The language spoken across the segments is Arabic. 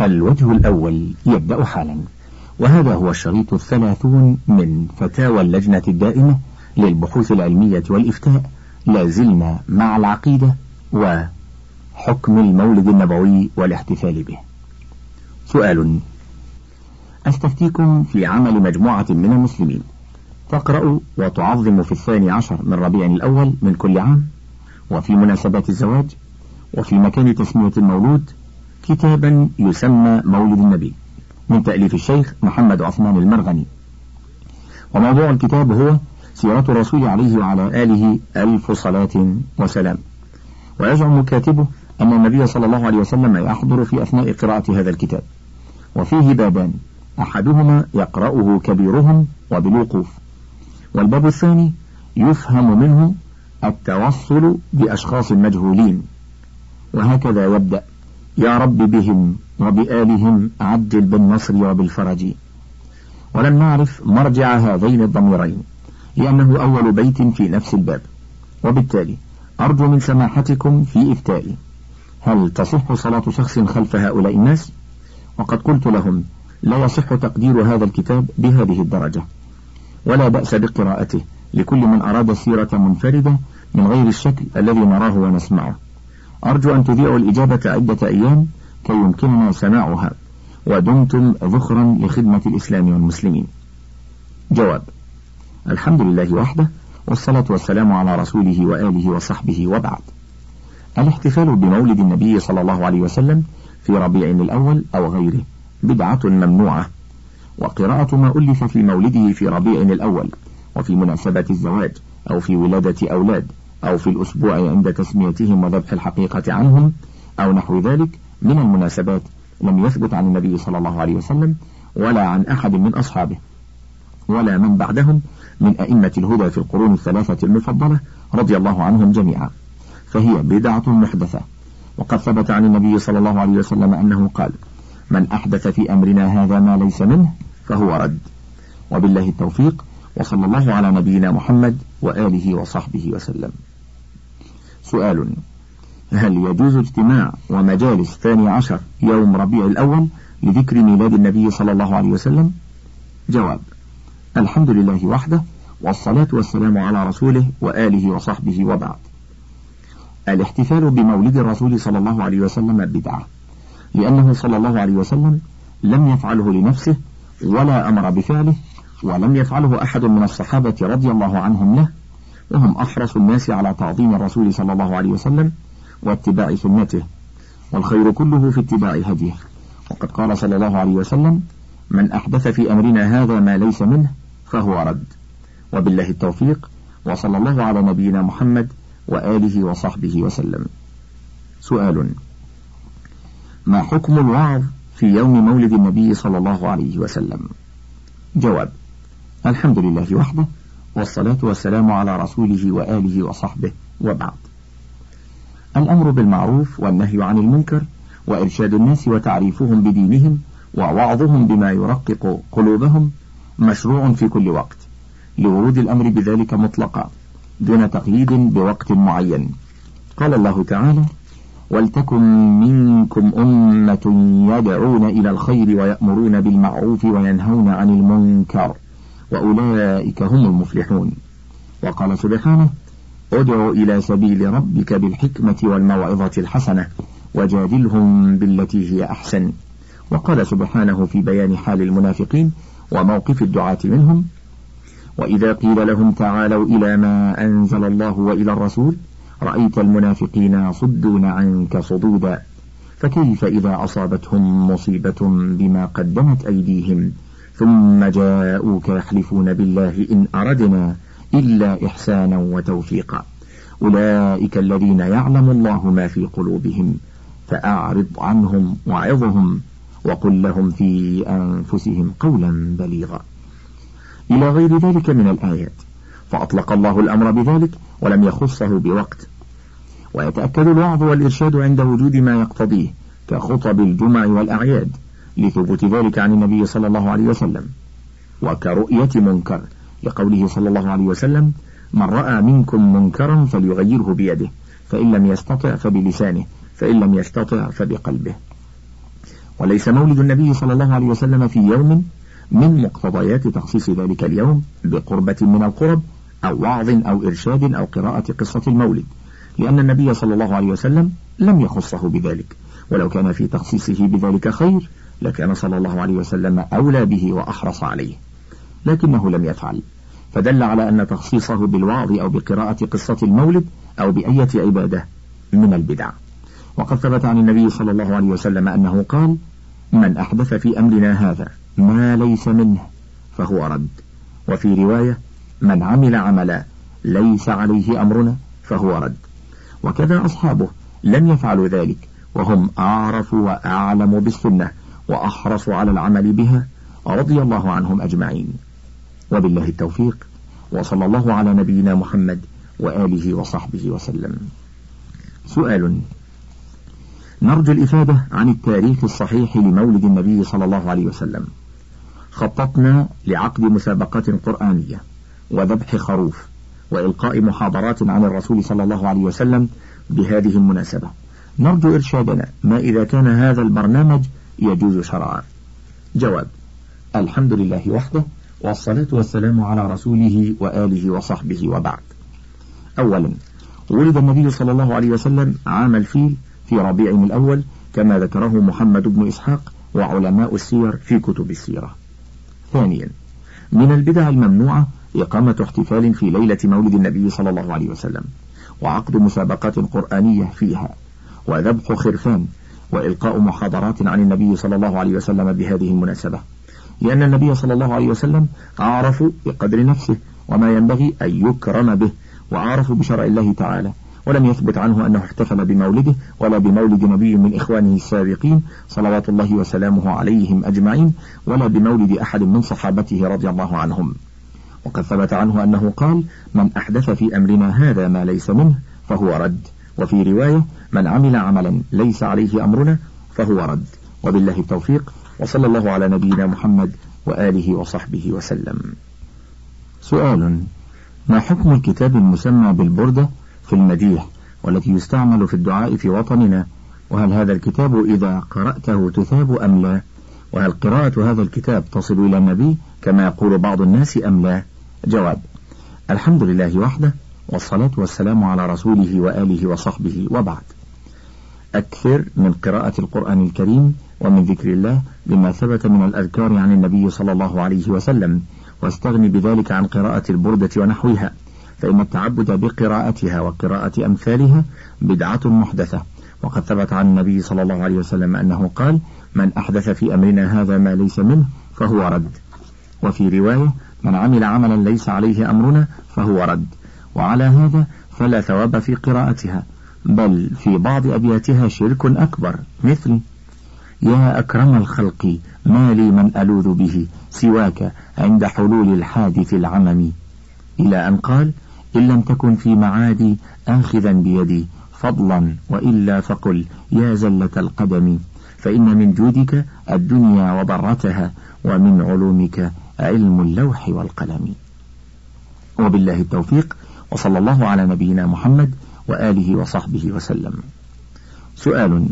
الوجه الأول يبدأ حالا وهذا هو الشريط الثلاثون من فتاوى اللجنة الدائمة للبحوث العلمية والإفتاء لازلنا مع العقيدة وحكم المولد النبوي والاحتفال به. سؤال أستفتيكم في عمل مجموعة من المسلمين؟ تقرأ وتعظم في الثاني عشر من ربيع الأول من كل عام وفي مناسبات الزواج وفي مكان تسمية المولود كتابا يسمى مولد النبي من تأليف الشيخ محمد عثمان المرغني. وموضوع الكتاب هو سيرة الرسول عليه وعلى آله ألف صلاة وسلام. ويزعم كاتبه أن النبي صلى الله عليه وسلم يحضر في أثناء قراءة هذا الكتاب. وفيه بابان أحدهما يقرأه كبيرهم وبالوقوف. والباب الثاني يفهم منه التوصل بأشخاص مجهولين. وهكذا يبدأ. يا رب بهم وبآلهم عجل بالنصر وبالفرج. ولم نعرف مرجع هذين الضميرين لأنه أول بيت في نفس الباب. وبالتالي أرجو من سماحتكم في إفتائي هل تصح صلاة شخص خلف هؤلاء الناس؟ وقد قلت لهم لا يصح تقدير هذا الكتاب بهذه الدرجة. ولا بأس بقراءته لكل من أراد سيرة منفردة من غير الشكل الذي نراه ونسمعه. أرجو أن تذيعوا الإجابة عدة أيام كي يمكننا سماعها. ودمتم ذخرا لخدمة الإسلام والمسلمين. جواب الحمد لله وحده والصلاة والسلام على رسوله وآله وصحبه وبعد. الاحتفال بمولد النبي صلى الله عليه وسلم في ربيع الأول أو غيره بدعة ممنوعة. وقراءة ما ألف في مولده في ربيع الأول وفي مناسبة الزواج أو في ولادة أولاد. أو في الأسبوع عند تسميتهم وذبح الحقيقة عنهم أو نحو ذلك من المناسبات لم يثبت عن النبي صلى الله عليه وسلم ولا عن أحد من أصحابه ولا من بعدهم من أئمة الهدى في القرون الثلاثة المفضلة رضي الله عنهم جميعا. فهي بدعة محدثة. وقد ثبت عن النبي صلى الله عليه وسلم أنه قال من أحدث في أمرنا هذا ما ليس منه فهو رد. وبالله التوفيق وصلى الله على نبينا محمد وآله وصحبه وسلم. سؤال. هل يجوز اجتماع ومجالس ثاني عشر يوم ربيع الأول لذكر ميلاد النبي صلى الله عليه وسلم؟ جواب الحمد لله وحده والصلاة والسلام على رسوله وآله وصحبه وبعد. الاحتفال بمولد الرسول صلى الله عليه وسلم بدعة لأنه صلى الله عليه وسلم لم يفعله لنفسه ولا أمر بفعله ولم يفعله أحد من الصحابة رضي الله عنهم له وهم أحرص الناس على تعظيم الرسول صلى الله عليه وسلم واتباع سنته والخير كله في اتباع هديه. وقد قال صلى الله عليه وسلم من أحدث في أمرنا هذا ما ليس منه فهو رد. وبالله التوفيق وصلى الله على نبينا محمد وآله وصحبه وسلم. سؤال ما حكم الوعظ في يوم مولد النبي صلى الله عليه وسلم؟ جواب الحمد لله وحده والصلاة والسلام على رسوله وآله وصحبه وبعد. الأمر بالمعروف والنهي عن المنكر وإرشاد الناس وتعريفهم بدينهم ووعظهم بما يرقق قلوبهم مشروع في كل وقت لورود الأمر بذلك مطلقا دون تقييد بوقت معين. قال الله تعالى ولتكن منكم أمة يدعون إلى الخير ويأمرون بالمعروف وينهون عن المنكر. وأولئك هم المفلحون. وقال سبحانه ادع إلى سبيل ربك بالحكمة والموعظة الحسنة وجادلهم بالتي هي أحسن. وقال سبحانه في بيان حال المنافقين وموقف الدعاة منهم وإذا قيل لهم تعالوا إلى ما أنزل الله وإلى الرسول رأيت المنافقين يصدون عنك صدودا فكيف إذا أصابتهم مصيبة بما قدمت أيديهم؟ ثم جاءوك يحلفون بالله إن أردنا إلا إحسانا وتوفيقا. أولئك الذين يعلم الله ما في قلوبهم فأعرض عنهم وعظهم وقل لهم في أنفسهم قولا بليغا. إلى غير ذلك من الآيات فأطلق الله الأمر بذلك ولم يخصه بوقت. ويتأكد الوعظ والإرشاد عند وجود ما يقتضيه كخطب الجمع والأعياد. لثبوت ذلك عن النبي صلى الله عليه وسلم. وكرؤية منكر لقوله صلى الله عليه وسلم من رأى منكم منكرا فليغيره بيده فإن لم يستطع فبلسانه فإن لم يستطع فبقلبه. وليس مولد النبي صلى الله عليه وسلم في يوم من مقتضيات تخصيص ذلك اليوم بقربة من القرب أو وعظ أو إرشاد أو قراءة قصة المولد لأن النبي صلى الله عليه وسلم لم يخصه بذلك. ولو كان في تخصيصه بذلك خير لكأن صلى الله عليه وسلم أولى به وأحرص عليه لكنه لم يفعل. فدل على أن تخصيصه بالوعظ أو بقراءة قصة المولد أو بأية عبادة من البدع. وقد ثبت عن النبي صلى الله عليه وسلم أنه قال من أحدث في أمرنا هذا ما ليس منه فهو رد. وفي رواية من عمل عملا ليس عليه أمرنا فهو رد. وكذا أصحابه لم يفعلوا ذلك وهم أعرف وأعلم بالسنة وأحرص على العمل بها رضي الله عنهم أجمعين. وبالله التوفيق. وصلى الله على نبينا محمد وآله وصحبه وسلم. سؤال. نرجو الإفادة عن التاريخ الصحيح لمولد النبي صلى الله عليه وسلم. خططنا لعقد مسابقات قرآنية وذبح خروف وإلقاء محاضرات عن الرسول صلى الله عليه وسلم بهذه المناسبة. نرجو إرشادنا ما إذا كان هذا البرنامج يجوز شرعا. جواب الحمد لله وحده والصلاة والسلام على رسوله وآله وصحبه وبعد. أولا ولد النبي صلى الله عليه وسلم عام الفيل في ربيع الأول كما ذكره محمد بن إسحاق وعلماء السير في كتب السيرة. ثانيا من البدع الممنوعة إقامة احتفال في ليلة مولد النبي صلى الله عليه وسلم وعقد مسابقات قرآنية فيها وذبح خرفان وإلقاء محاضرات عن النبي صلى الله عليه وسلم بهذه المناسبة. لأن النبي صلى الله عليه وسلم أعرف بقدر نفسه وما ينبغي أن يكرم به وأعرف بشرع الله تعالى ولم يثبت عنه أنه احتفل بمولده ولا بمولد نبي من إخوانه السابقين صلوات الله وسلامه عليهم أجمعين ولا بمولد أحد من صحابته رضي الله عنهم. وقد ثبت عنه أنه قال من أحدث في أمرنا هذا ما ليس منه فهو رد. وفي رواية من عمل عملا ليس عليه أمرنا فهو رد وبالله التوفيق وصلى الله على نبينا محمد وآله وصحبه وسلم. سؤال ما حكم الكتاب المسمى بالبردة في المديح والتي يستعمل في الدعاء في وطننا؟ وهل هذا الكتاب إذا قرأته تثاب أم لا؟ وهل قراءة هذا الكتاب تصل إلى النبي كما يقول بعض الناس أم لا؟ جواب الحمد لله وحده والصلاة والسلام على رسوله وآله وصحبه وبعد. أكثر من قراءة القرآن الكريم ومن ذكر الله بما ثبت من الأذكار عن النبي صلى الله عليه وسلم واستغني بذلك عن قراءة البردة ونحوها فإن التعبد بقراءتها وقراءة أمثالها بدعة محدثة. وقد ثبت عن النبي صلى الله عليه وسلم أنه قال من أحدث في أمرنا هذا ما ليس منه فهو رد. وفي رواية من عمل عملا ليس عليه أمرنا فهو رد. وعلى هذا فلا ثواب في قراءتها بل في بعض أبياتها شرك أكبر مثل يا أكرم الخلق ما لي من ألوذ به سواك عند حلول الحادث العمم. إلى أن قال إن لم تكن في معادي آخذا بيدي فضلا وإلا فقل يا زلة القدم فإن من جودك الدنيا وضرتها ومن علومك علم اللوح والقلم. وبالله التوفيق وصلى الله على نبينا محمد وآله وصحبه وسلم. سؤال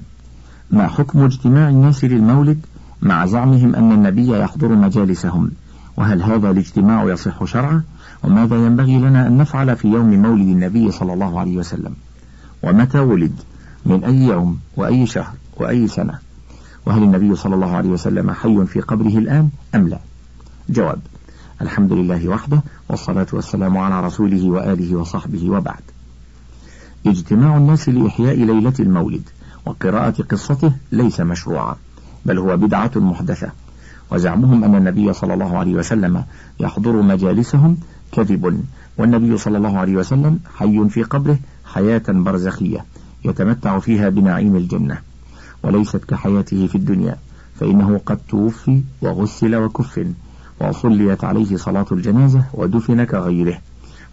ما حكم اجتماع الناس للمولد مع زعمهم أن النبي يحضر مجالسهم؟ وهل هذا الاجتماع يصح شرعا؟ وماذا ينبغي لنا أن نفعل في يوم مولد النبي صلى الله عليه وسلم؟ ومتى ولد؟ من أي يوم؟ وأي شهر؟ وأي سنة؟ وهل النبي صلى الله عليه وسلم حي في قبره الآن أم لا؟ جواب الحمد لله وحده والصلاة والسلام على رسوله وآله وصحبه وبعد. اجتماع الناس لإحياء ليلة المولد وقراءة قصته ليس مشروعا بل هو بدعة محدثة. وزعمهم أن النبي صلى الله عليه وسلم يحضر مجالسهم كذب والنبي صلى الله عليه وسلم حي في قبره حياة برزخية يتمتع فيها بنعيم الجنة وليست كحياته في الدنيا فإنه قد توفي وغسل وكفن. وصليت عليه صلاة الجنازة ودفن كغيره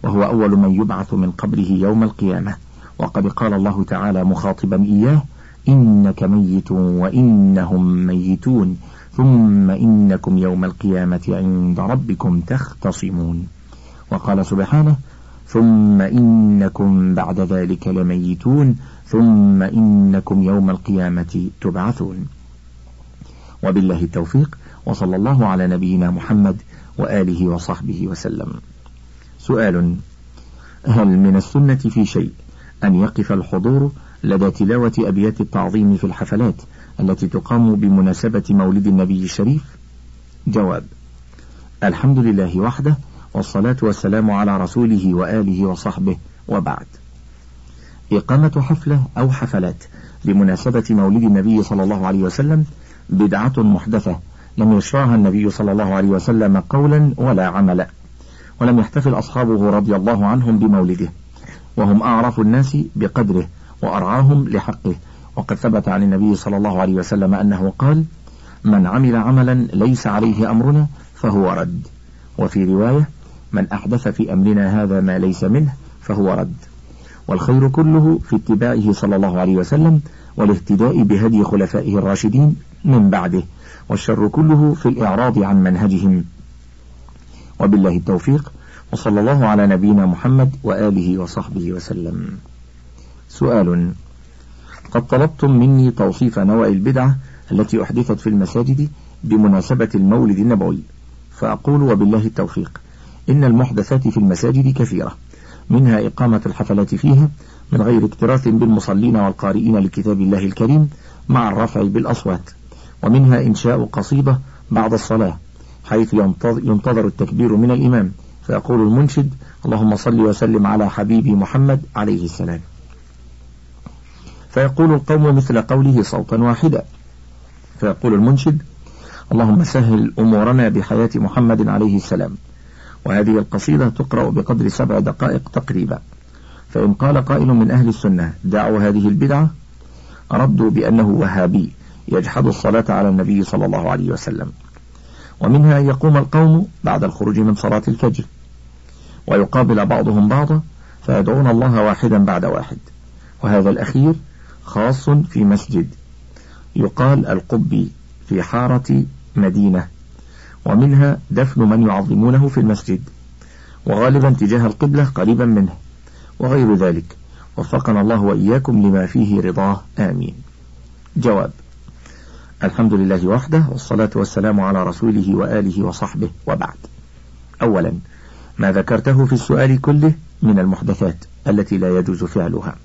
وهو أول من يبعث من قبره يوم القيامة. وقد قال الله تعالى مخاطبا إياه إنك ميت وإنهم ميتون ثم إنكم يوم القيامة عند ربكم تختصمون. وقال سبحانه ثم إنكم بعد ذلك لميتون ثم إنكم يوم القيامة تبعثون. وبالله التوفيق. وصلى الله على نبينا محمد وآله وصحبه وسلم. سؤال هل من السنة في شيء أن يقف الحضور لدى تلاوة أبيات التعظيم في الحفلات التي تقام بمناسبة مولد النبي الشريف؟ جواب الحمد لله وحده والصلاة والسلام على رسوله وآله وصحبه وبعد. إقامة حفلة أو حفلات بمناسبة مولد النبي صلى الله عليه وسلم بدعة محدثة لم يشرعها النبي صلى الله عليه وسلم قولا ولا عملا. ولم يحتفل أصحابه رضي الله عنهم بمولده. وهم أعرف الناس بقدره وأرعاهم لحقه. وقد ثبت عن النبي صلى الله عليه وسلم أنه قال من عمل عملا ليس عليه أمرنا فهو رد. وفي رواية من أحدث في أمرنا هذا ما ليس منه فهو رد. والخير كله في اتباعه صلى الله عليه وسلم والاهتداء بهدي خلفائه الراشدين من بعده. والشر كله في الإعراض عن منهجهم. وبالله التوفيق وصلى الله على نبينا محمد وآله وصحبه وسلم. سؤال قد طلبتم مني توصيف نوع البدعة التي أحدثت في المساجد بمناسبة المولد النبوي. فأقول وبالله التوفيق إن المحدثات في المساجد كثيرة منها إقامة الحفلات فيها من غير اكتراث بالمصلين والقارئين لكتاب الله الكريم مع الرفع بالأصوات. ومنها إنشاء قصيدة بعد الصلاة حيث ينتظر التكبير من الإمام. فيقول المنشد اللهم صل وسلم على حبيبي محمد عليه السلام. فيقول القوم مثل قوله صوتا واحدا. فيقول المنشد اللهم سهل أمورنا بحياة محمد عليه السلام وهذه القصيدة تقرأ بقدر سبع دقائق تقريبا. فإن قال قائل من أهل السنة دعوا هذه البدعة ردوا بأنه وهابي. يجحد الصلاة على النبي صلى الله عليه وسلم. ومنها أن يقوم القوم بعد الخروج من صلاة الفجر. ويقابل بعضهم بعضا فيدعون الله واحدا بعد واحد. وهذا الأخير خاص في مسجد. يقال القبي في حارة مدينة. ومنها دفن من يعظمونه في المسجد. وغالبا تجاه القبلة قريبا منه. وغير ذلك. وفقنا الله وإياكم لما فيه رضاه. آمين. جواب. الحمد لله وحده والصلاة والسلام على رسوله وآله وصحبه وبعد. أولا ما ذكرته في السؤال كله من المحدثات التي لا يجوز فعلها.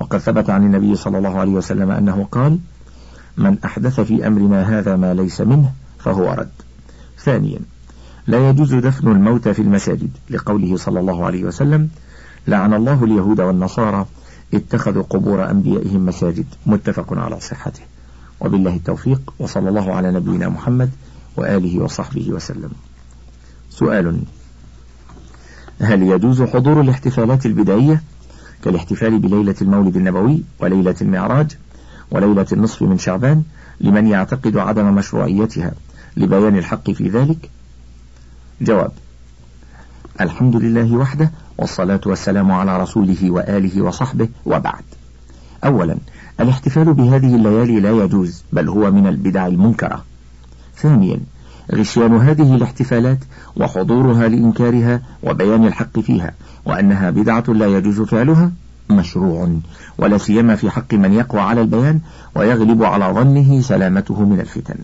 وقد ثبت عن النبي صلى الله عليه وسلم أنه قال من أحدث في أمرنا هذا ما ليس منه فهو رد. ثانيا لا يجوز دفن الموتى في المساجد لقوله صلى الله عليه وسلم لعن الله اليهود والنصارى اتخذوا قبور أنبيائهم مساجد. متفق على صحته. وبالله التوفيق وصلى الله على نبينا محمد وآله وصحبه وسلم. سؤال هل يجوز حضور الاحتفالات البدائية كالاحتفال بليلة المولد النبوي وليلة المعراج وليلة النصف من شعبان لمن يعتقد عدم مشروعيتها لبيان الحق في ذلك؟ جواب الحمد لله وحده والصلاة والسلام على رسوله وآله وصحبه وبعد. أولا الاحتفال بهذه الليالي لا يجوز بل هو من البدع المنكرة. ثانيا غشيان هذه الاحتفالات وحضورها لإنكارها وبيان الحق فيها وأنها بدعة لا يجوز فعلها مشروع ولا سيما في حق من يقوى على البيان ويغلب على ظنه سلامته من الفتن.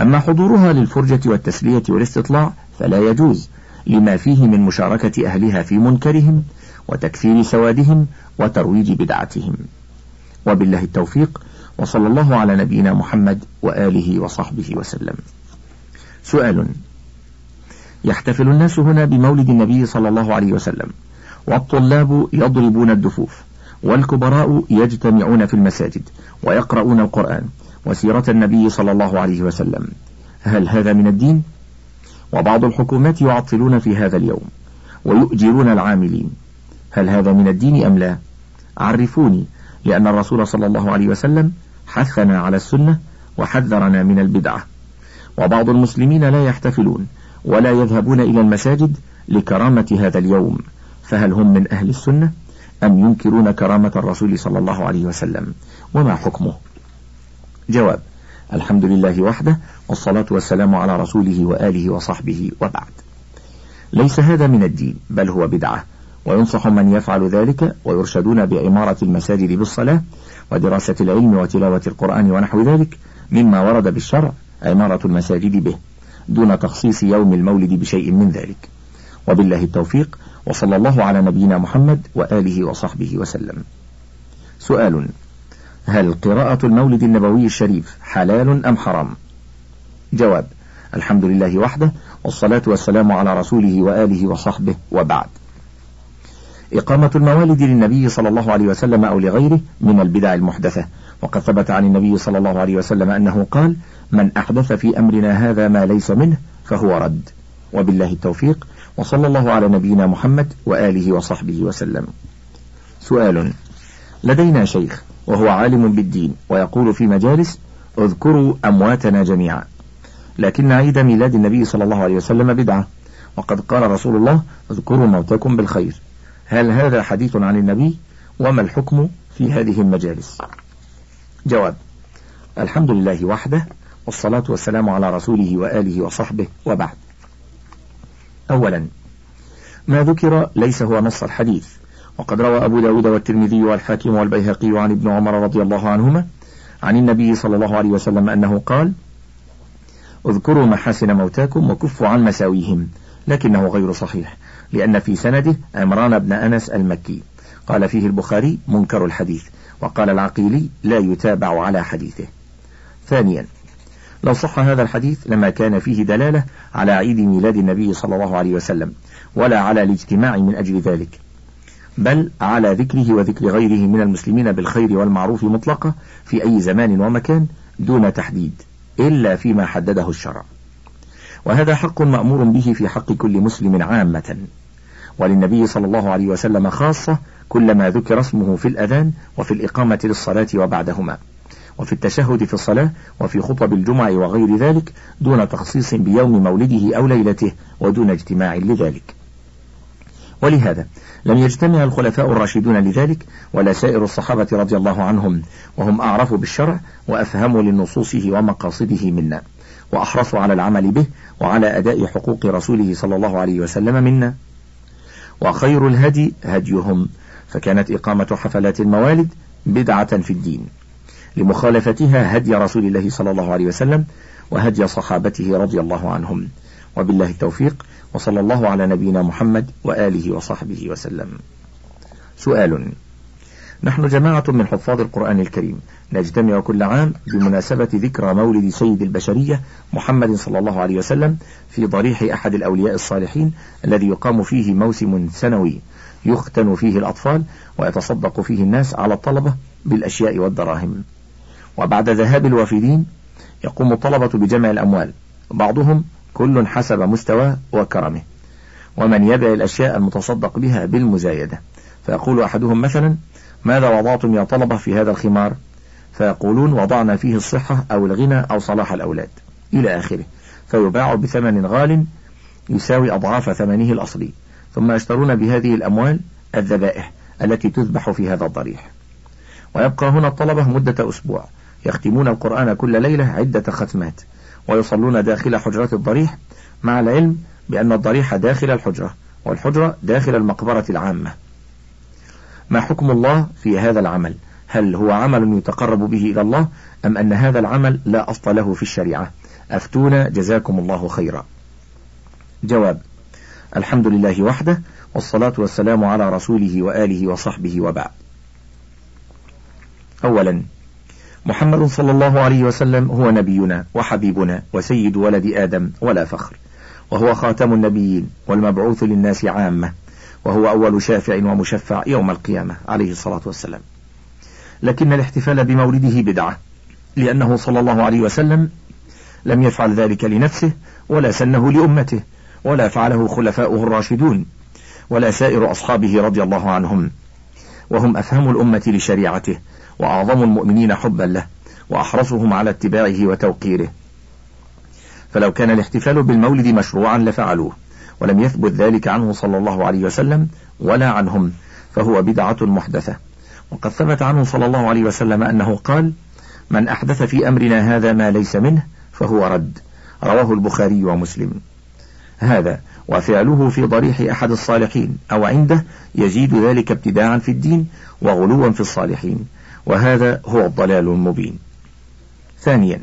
أما حضورها للفرجة والتسلية والاستطلاع فلا يجوز لما فيه من مشاركة أهلها في منكرهم وتكثير سوادهم وترويج بدعتهم. وبالله التوفيق وصلى الله على نبينا محمد وآله وصحبه وسلم. سؤال يحتفل الناس هنا بمولد النبي صلى الله عليه وسلم والطلاب يضربون الدفوف والكبراء يجتمعون في المساجد ويقرؤون القرآن وسيرة النبي صلى الله عليه وسلم. هل هذا من الدين؟ وبعض الحكومات يعطلون في هذا اليوم ويؤجرون العاملين. هل هذا من الدين أم لا؟ عرفوني لأن الرسول صلى الله عليه وسلم حثنا على السنة وحذرنا من البدعة. وبعض المسلمين لا يحتفلون ولا يذهبون إلى المساجد لكرامة هذا اليوم. فهل هم من أهل السنة أم ينكرون كرامة الرسول صلى الله عليه وسلم؟ وما حكمه؟ جواب الحمد لله وحده والصلاة والسلام على رسوله وآله وصحبه وبعد. ليس هذا من الدين بل هو بدعة. وينصح من يفعل ذلك ويرشدون بعمارة المساجد بالصلاة ودراسة العلم وتلاوة القرآن ونحو ذلك مما ورد بالشرع عمارة المساجد به دون تخصيص يوم المولد بشيء من ذلك. وبالله التوفيق وصلى الله على نبينا محمد وآله وصحبه وسلم. سؤال هل قراءة المولد النبوي الشريف حلال أم حرام؟ جواب الحمد لله وحده والصلاة والسلام على رسوله وآله وصحبه وبعد. إقامة الموالد للنبي صلى الله عليه وسلم أو لغيره من البدع المحدثة. وقد ثبت عن النبي صلى الله عليه وسلم أنه قال من أحدث في أمرنا هذا ما ليس منه فهو رد. وبالله التوفيق وصلى الله على نبينا محمد وآله وصحبه وسلم. سؤال لدينا شيخ وهو عالم بالدين ويقول في مجالس اذكروا أمواتنا جميعا. لكن عيد ميلاد النبي صلى الله عليه وسلم بدعة. وقد قال رسول الله اذكروا موتكم بالخير. هل هذا حديث عن النبي؟ وما الحكم في هذه المجالس؟ جواب الحمد لله وحده والصلاة والسلام على رسوله وآله وصحبه وبعد. أولا ما ذكر ليس هو نص الحديث. وقد روى أبو داود والترمذي والحاكم والبيهقي عن ابن عمر رضي الله عنهما عن النبي صلى الله عليه وسلم أنه قال اذكروا محاسن موتاكم وكفوا عن مساويهم لكنه غير صحيح. لأن في سنده عمران بن أنس المكي. قال فيه البخاري منكر الحديث وقال العقيلي لا يتابع على حديثه. ثانيا لو صح هذا الحديث لما كان فيه دلالة على عيد ميلاد النبي صلى الله عليه وسلم ولا على الاجتماع من أجل ذلك. بل على ذكره وذكر غيره من المسلمين بالخير والمعروف مطلقة في أي زمان ومكان دون تحديد إلا فيما حدده الشرع. وهذا حق مأمور به في حق كل مسلم عامة. وللنبي صلى الله عليه وسلم خاصة كلما ذكر اسمه في الأذان وفي الإقامة للصلاة وبعدهما. وفي التشهد في الصلاة وفي خطب الجمع وغير ذلك دون تخصيص بيوم مولده أو ليلته ودون اجتماع لذلك. ولهذا لم يجتمع الخلفاء الراشدون لذلك ولا سائر الصحابة رضي الله عنهم وهم أعرف بالشرع وأفهموا لنصوصه ومقاصده منا وأحرصوا على العمل به وعلى أداء حقوق رسوله صلى الله عليه وسلم منا. وخير الهدي هديهم. فكانت إقامة حفلات الموالد بدعة في الدين لمخالفتها هدي رسول الله صلى الله عليه وسلم وهدي صحابته رضي الله عنهم. وبالله التوفيق وصلى الله على نبينا محمد وآله وصحبه وسلم. سؤال نحن جماعة من حفاظ القرآن الكريم. نجتمع كل عام بمناسبة ذكرى مولد سيد البشرية محمد صلى الله عليه وسلم في ضريح أحد الأولياء الصالحين الذي يقام فيه موسم سنوي. يختن فيه الأطفال ويتصدق فيه الناس على الطلبة بالأشياء والدراهم. وبعد ذهاب الوافدين يقوم الطلبة بجمع الأموال. بعضهم كل حسب مستواه وكرمه. ومن يبع الأشياء المتصدق بها بالمزايدة. فيقول أحدهم مثلا ماذا وضعتم يا طلبة في هذا الخمار؟ فيقولون وضعنا فيه الصحة أو الغنى أو صلاح الأولاد. إلى آخره. فيباع بثمن غال يساوي أضعاف ثمنه الأصلي. ثم يشترون بهذه الأموال الذبائح التي تذبح في هذا الضريح. ويبقى هنا الطلبة مدة أسبوع. يختمون القرآن كل ليلة عدة ختمات. ويصلون داخل حجرات الضريح مع العلم بأن الضريح داخل الحجرة والحجرة داخل المقبرة العامة. ما حكم الله في هذا العمل؟ هل هو عمل يتقرب به إلى الله أم أن هذا العمل لا أصل له في الشريعة؟ أفتونا جزاكم الله خيرا. جواب الحمد لله وحده والصلاة والسلام على رسوله وآله وصحبه وبعد. أولا محمد صلى الله عليه وسلم هو نبينا وحبيبنا وسيد ولد آدم ولا فخر وهو خاتم النبيين والمبعوث للناس عامة. وهو أول شافع ومشفع يوم القيامة عليه الصلاة والسلام. لكن الاحتفال بمولده بدعة لأنه صلى الله عليه وسلم لم يفعل ذلك لنفسه ولا سنه لأمته ولا فعله خلفاؤه الراشدون ولا سائر أصحابه رضي الله عنهم. وهم أفهم الأمة لشريعته وأعظم المؤمنين حبا له وأحرصهم على اتباعه وتوقيره. فلو كان الاحتفال بالمولد مشروعا لفعلوه. ولم يثبت ذلك عنه صلى الله عليه وسلم ولا عنهم فهو بدعة محدثة. وقد ثبت عنه صلى الله عليه وسلم أنه قال من أحدث في أمرنا هذا ما ليس منه فهو رد رواه البخاري ومسلم. هذا وفعله في ضريح أحد الصالحين أو عنده يزيد ذلك ابتداعا في الدين وغلوا في الصالحين. وهذا هو الضلال المبين. ثانيا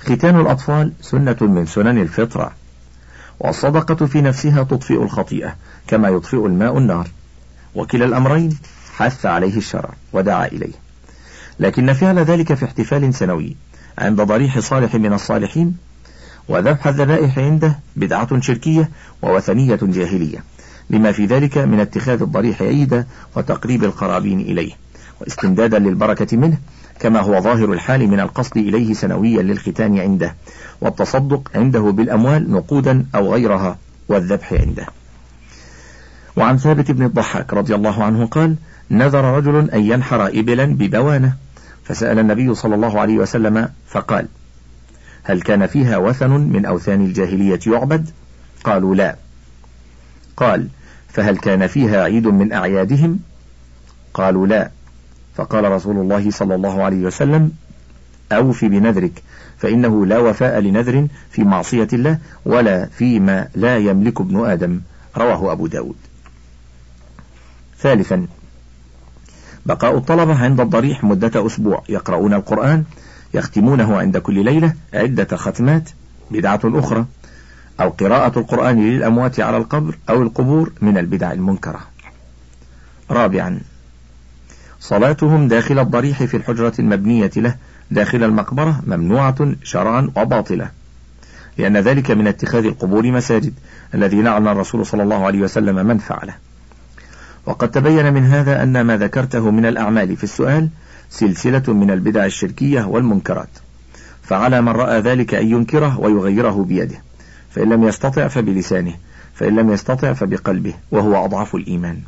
ختان الأطفال سنة من سنن الفطرة. والصدقة في نفسها تطفئ الخطيئة كما يطفئ الماء النار. وكلا الأمرين حث عليه الشرع ودعا إليه. لكن فعل ذلك في احتفال سنوي عند ضريح صالح من الصالحين وذبح الذبائح عنده بدعة شركية ووثنية جاهلية لما في ذلك من اتخاذ الضريح عيدا وتقريب القرابين إليه واستمدادا للبركة منه كما هو ظاهر الحال من القصد إليه سنويا للختان عنده والتصدق عنده بالأموال نقودا أو غيرها والذبح عنده. وعن ثابت بن الضحاك رضي الله عنه قال نذر رجل أن ينحر إبلا ببوانة. فسأل النبي صلى الله عليه وسلم فقال هل كان فيها وثن من أوثان الجاهلية يعبد؟ قالوا لا. قال فهل كان فيها عيد من أعيادهم؟ قالوا لا. فقال رسول الله صلى الله عليه وسلم أوف بنذرك فإنه لا وفاء لنذر في معصية الله ولا فيما لا يملك ابن آدم. رواه أبو داود. ثالثا بقاء الطلبة عند الضريح مدة أسبوع. يقرؤون القرآن يختمونه عند كل ليلة عدة ختمات بدعة أخرى أو قراءة القرآن للأموات على القبر أو القبور من البدع المنكرة. رابعا صلاتهم داخل الضريح في الحجرة المبنية له داخل المقبرة ممنوعة شرعا وباطلة. لأن ذلك من اتخاذ القبور مساجد الذي لعن الرسول صلى الله عليه وسلم من فعله وقد تبين من هذا أن ما ذكرته من الأعمال في السؤال سلسلة من البدع الشركية والمنكرات. فعلى من رأى ذلك أن ينكره ويغيره بيده. فإن لم يستطع فبلسانه فإن لم يستطع فبقلبه وهو أضعف الإيمان.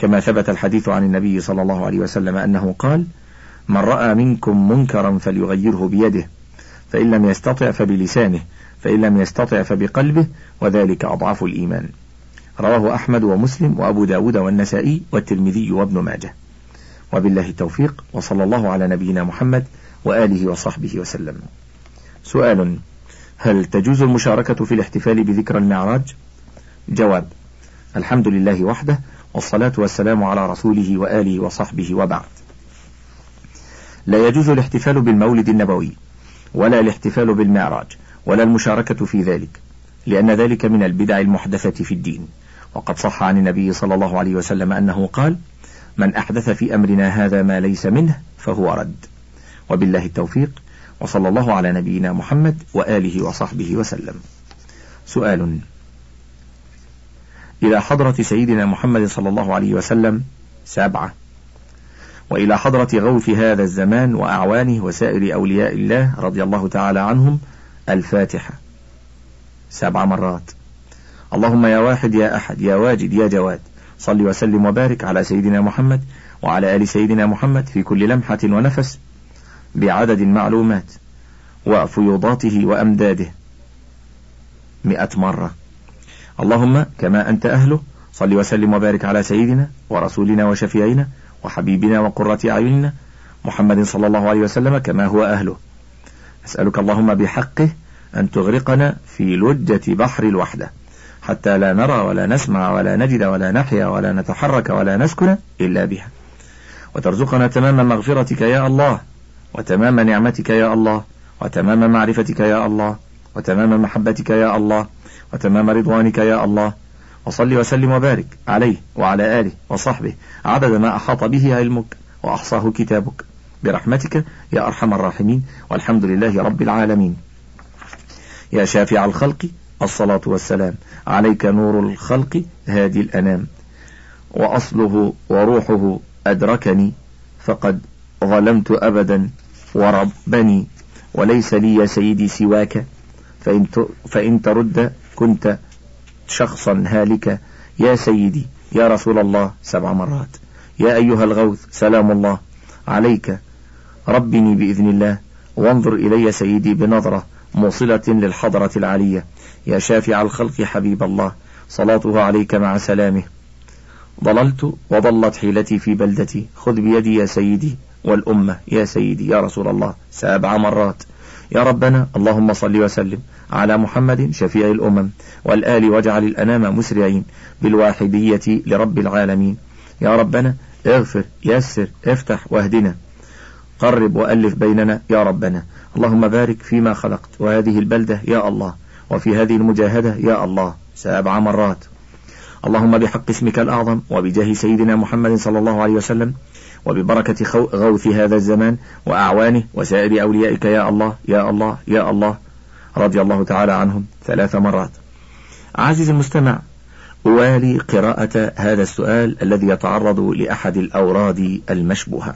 كما ثبت الحديث عن النبي صلى الله عليه وسلم أنه قال من رأى منكم منكرا فليغيره بيده. فإن لم يستطع فبلسانه. فإن لم يستطع فبقلبه. وذلك أضعف الإيمان. رواه أحمد ومسلم وأبو داود والنسائي والترمذي وابن ماجه. وبالله التوفيق وصلى الله على نبينا محمد وآله وصحبه وسلم. سؤال هل تجوز المشاركة في الاحتفال بذكرى المعراج؟ جواب الحمد لله وحده والصلاة والسلام على رسوله وآله وصحبه وبعد. لا يجوز الاحتفال بالمولد النبوي ولا الاحتفال بالمعراج ولا المشاركة في ذلك لأن ذلك من البدع المحدثة في الدين. وقد صح عن النبي صلى الله عليه وسلم أنه قال من أحدث في أمرنا هذا ما ليس منه فهو رد وبالله التوفيق وصلى الله على نبينا محمد وآله وصحبه وسلم. سؤال إلى حضرة سيدنا محمد صلى الله عليه وسلم سبعة. وإلى حضرة غوث هذا الزمان وأعوانه وسائر أولياء الله رضي الله تعالى عنهم الفاتحة. سبع مرات. اللهم يا واحد يا أحد يا واجد يا جواد صل وسلم وبارك على سيدنا محمد وعلى آل سيدنا محمد في كل لمحة ونفس بعدد المعلومات وفيوضاته وأمداده. مئة مرة. اللهم كما أنت أهله صل وسلم وبارك على سيدنا ورسولنا وشفيعنا وحبيبنا وقرة أعيننا محمد صلى الله عليه وسلم كما هو أهله. أسألك اللهم بحقه أن تغرقنا في لجة بحر الوحدة حتى لا نرى ولا نسمع ولا نجد ولا نحيا ولا نتحرك ولا نسكن إلا بها. وترزقنا تمام مغفرتك يا الله وتمام نعمتك يا الله وتمام معرفتك يا الله وتمام محبتك يا الله وتمام رضوانك يا الله. وصل وسلم وبارك عليه وعلى آله وصحبه عدد ما أحاط به علمك وأحصاه كتابك. برحمتك يا أرحم الراحمين. والحمد لله رب العالمين. يا شافع الخلق الصلاة والسلام. عليك نور الخلق هادي الأنام. وأصله وروحه أدركني فقد ظلمت أبدا وربني. وليس لي يا سيدي سواك فإن, فإن ترد كنت شخصا هالكا. يا سيدي يا رسول الله سبع مرات. يا أيها الغوث سلام الله عليك. ربني بإذن الله وانظر إلي سيدي بنظرة موصلة للحضرة العالية. يا شافع الخلق حبيب الله صلاته عليك مع سلامه. ضللت وضلت حيلتي في بلدتي. خذ بيدي يا سيدي والأمة. يا سيدي يا رسول الله سبع مرات. يا ربنا اللهم صل وسلم على محمد شفيع الأمم والآل واجعل الأنام مسرعين بالواحدية لرب العالمين. يا ربنا اغفر يسر افتح واهدنا. قرب وألف بيننا يا ربنا. اللهم بارك فيما خلقت وهذه البلدة يا الله وفي هذه المجاهدة يا الله سبع مرات. اللهم بحق اسمك الأعظم وبجاه سيدنا محمد صلى الله عليه وسلم وببركة غوث هذا الزمان وأعوانه وسائر أوليائك يا الله يا الله يا الله. رضي الله تعالى عنهم ثلاث مرات. عزيزي المستمع أوالي قراءة هذا السؤال الذي يتعرض لأحد الأوراد المشبوهة.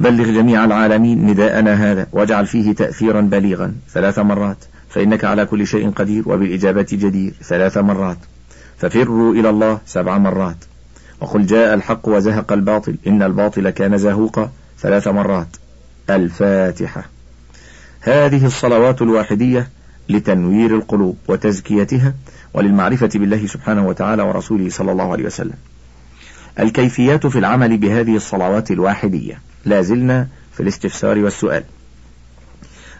بلغ جميع العالمين نداءنا هذا واجعل فيه تأثيرا بليغا. ثلاث مرات. فإنك على كل شيء قدير وبالإجابة جدير. ثلاث مرات. ففروا إلى الله سبع مرات. وقل جاء الحق وزهق الباطل. إن الباطل كان زهوقا ثلاث مرات. الفاتحة. هذه الصلوات الواحدية لتنوير القلوب وتزكيتها وللمعرفة بالله سبحانه وتعالى ورسوله صلى الله عليه وسلم. الكيفيات في العمل بهذه الصلوات الواحدية. لا زلنا في الاستفسار والسؤال.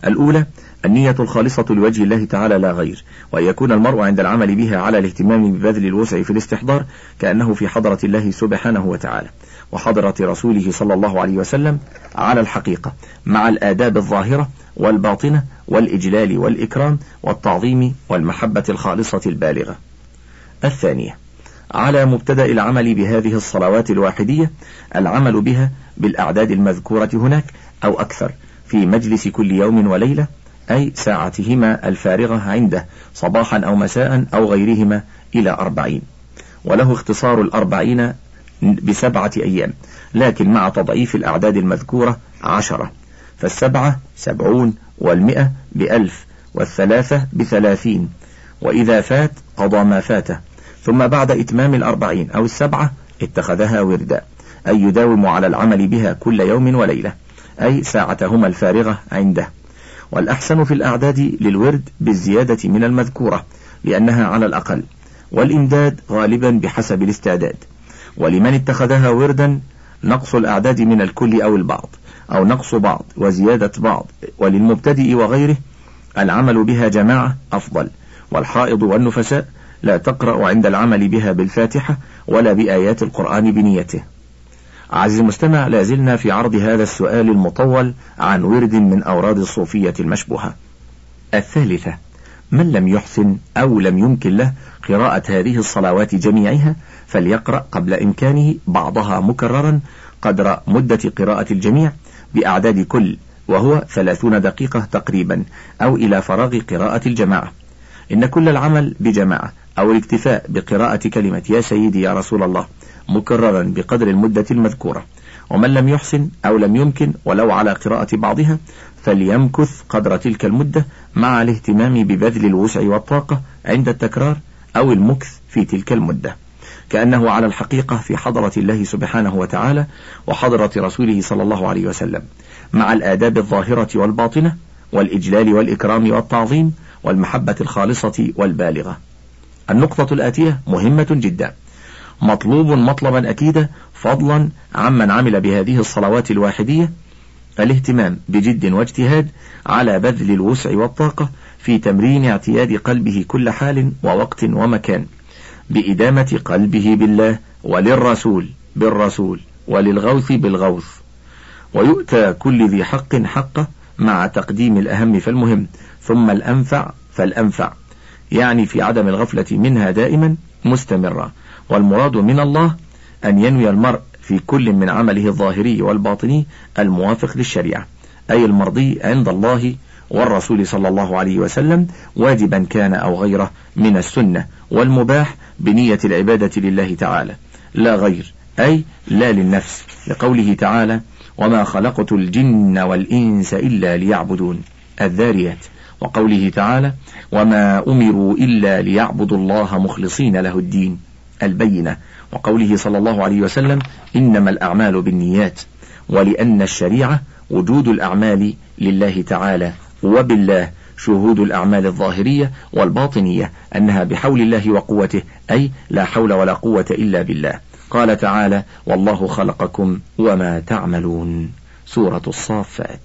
الأولى النية الخالصة لوجه الله تعالى لا غير وأن يكون المرء عند العمل بها على الاهتمام ببذل الوسع في الاستحضار كأنه في حضرة الله سبحانه وتعالى وحضرة رسوله صلى الله عليه وسلم على الحقيقة مع الآداب الظاهرة والباطنة والإجلال والإكرام والتعظيم والمحبة الخالصة البالغة. الثانية على مبتدأ العمل بهذه الصلوات الواحدية العمل بها بالأعداد المذكورة هناك أو أكثر في مجلس كل يوم وليلة أي ساعتهما الفارغة عنده صباحا أو مساء أو غيرهما إلى أربعين. وله اختصار الأربعين بسبعة أيام لكن مع تضعيف الأعداد المذكورة عشرة. فالسبعة سبعون والمئة بألف والثلاثة بثلاثين. وإذا فات قضى ما فاته ثم بعد إتمام الأربعين أو السبعة اتخذها وردا أي يداوم على العمل بها كل يوم وليلة أي ساعتهما الفارغة عنده. والأحسن في الأعداد للورد بالزيادة من المذكورة لأنها على الأقل. والإمداد غالبا بحسب الاستعداد. ولمن اتخذها وردا نقص الأعداد من الكل أو البعض أو نقص بعض وزيادة بعض. وللمبتدئ وغيره العمل بها جماعة أفضل. والحائض والنفساء لا تقرأ عند العمل بها بالفاتحة ولا بآيات القرآن بنيته. عزيزي المستمع لازلنا في عرض هذا السؤال المطول عن ورد من أوراد الصوفية المشبوهة. الثالثة من لم يحسن أو لم يمكن له قراءة هذه الصلوات جميعها فليقرأ قبل إمكانه بعضها مكررا قدر مدة قراءة الجميع بأعداد كل وهو ثلاثون دقيقة تقريبا أو إلى فراغ قراءة الجماعة. إن كل العمل بجماعة أو الاكتفاء بقراءة كلمة يا سيدي يا رسول الله مكررا بقدر المدة المذكورة. ومن لم يحسن أو لم يمكن ولو على قراءة بعضها فليمكث قدر تلك المدة مع الاهتمام ببذل الوسع والطاقة عند التكرار أو المكث في تلك المدة. كأنه على الحقيقة في حضرة الله سبحانه وتعالى وحضرة رسوله صلى الله عليه وسلم مع الآداب الظاهرة والباطنة والإجلال والإكرام والتعظيم والمحبة الخالصة والبالغة. النقطة الآتية مهمة جدا. مطلوب مطلبا أكيدا فضلا عمن عمل بهذه الصلوات الواحدية الاهتمام بجد واجتهاد على بذل الوسع والطاقة في تمرين اعتياد قلبه كل حال ووقت ومكان بإدامة قلبه بالله وللرسول بالرسول وللغوث بالغوث. ويؤتى كل ذي حق حقه مع تقديم الأهم فالمهم ثم الأنفع فالأنفع يعني في عدم الغفلة منها دائما مستمرة. والمراد من الله أن ينوي المرء في كل من عمله الظاهري والباطني الموافق للشريعة أي المرضي عند الله والرسول صلى الله عليه وسلم واجبا كان أو غيره من السنة والمباح بنية العبادة لله تعالى لا غير أي لا للنفس لقوله تعالى وما خلقت الجن والإنس إلا ليعبدون الذاريات وقوله تعالى وما أمروا إلا ليعبدوا الله مخلصين له الدين البينة وقوله صلى الله عليه وسلم إنما الأعمال بالنيات ولأن الشريعة وجود الأعمال لله تعالى وبالله شهود الأعمال الظاهرية والباطنية أنها بحول الله وقوته أي لا حول ولا قوة إلا بالله. قال تعالى والله خلقكم وما تعملون. سورة الصافات.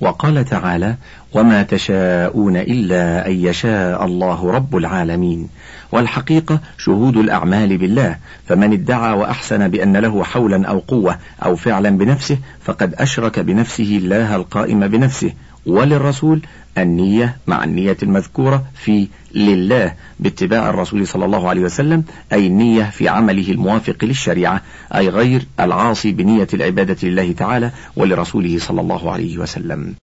وقال تعالى وما تشاءون إلا أن يشاء الله رب العالمين والحقيقة شهود الأعمال بالله فمن ادعى وأحسن بأن له حولا أو قوة أو فعلا بنفسه فقد أشرك بنفسه الله القائم بنفسه. وللرسول النية مع النية المذكورة في لله باتباع الرسول صلى الله عليه وسلم أي النية في عمله الموافق للشريعة أي غير العاصي بنية العبادة لله تعالى ولرسوله صلى الله عليه وسلم.